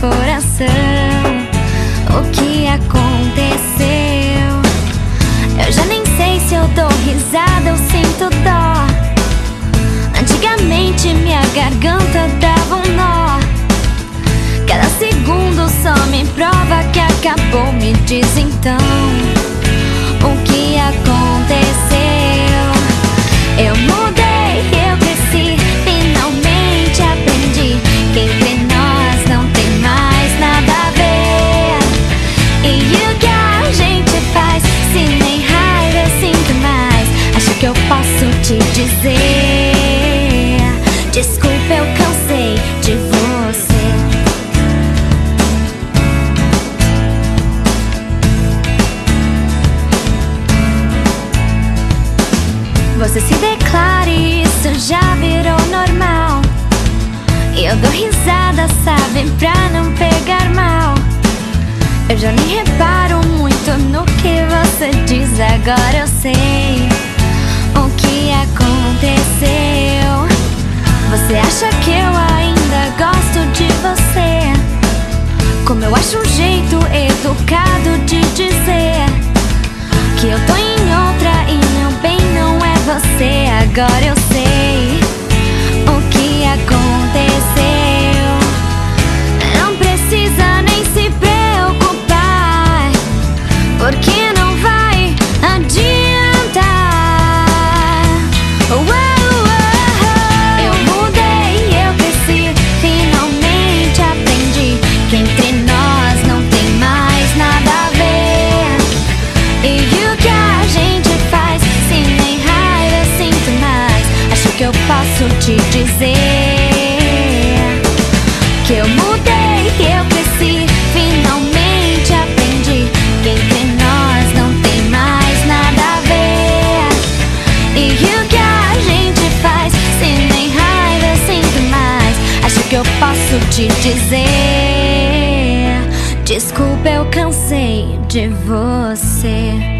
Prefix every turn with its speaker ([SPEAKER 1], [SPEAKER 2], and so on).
[SPEAKER 1] coração. O que aconteceu? Eu já nem sei se eu dou risada ou sinto dó. Antigamente minha garganta dava um nó. Cada segundo só me prova que acabou. Me diz então eu cansei de você. Você se declara isso já virou normal. Eu dou risada, sabe, pra não pegar mal. Eu já nem reparo muito no que você diz, agora eu sei Agora eu sei te dizer que eu mudei, que eu cresci, finalmente aprendi que entre nós não tem mais nada a ver. E o que a gente faz se nem raiva sinto mais? Acho que eu posso te dizer. Desculpa, eu cansei de você.